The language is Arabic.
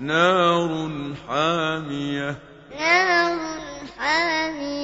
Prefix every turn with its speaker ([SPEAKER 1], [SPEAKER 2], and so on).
[SPEAKER 1] نار حامية. نار حامية.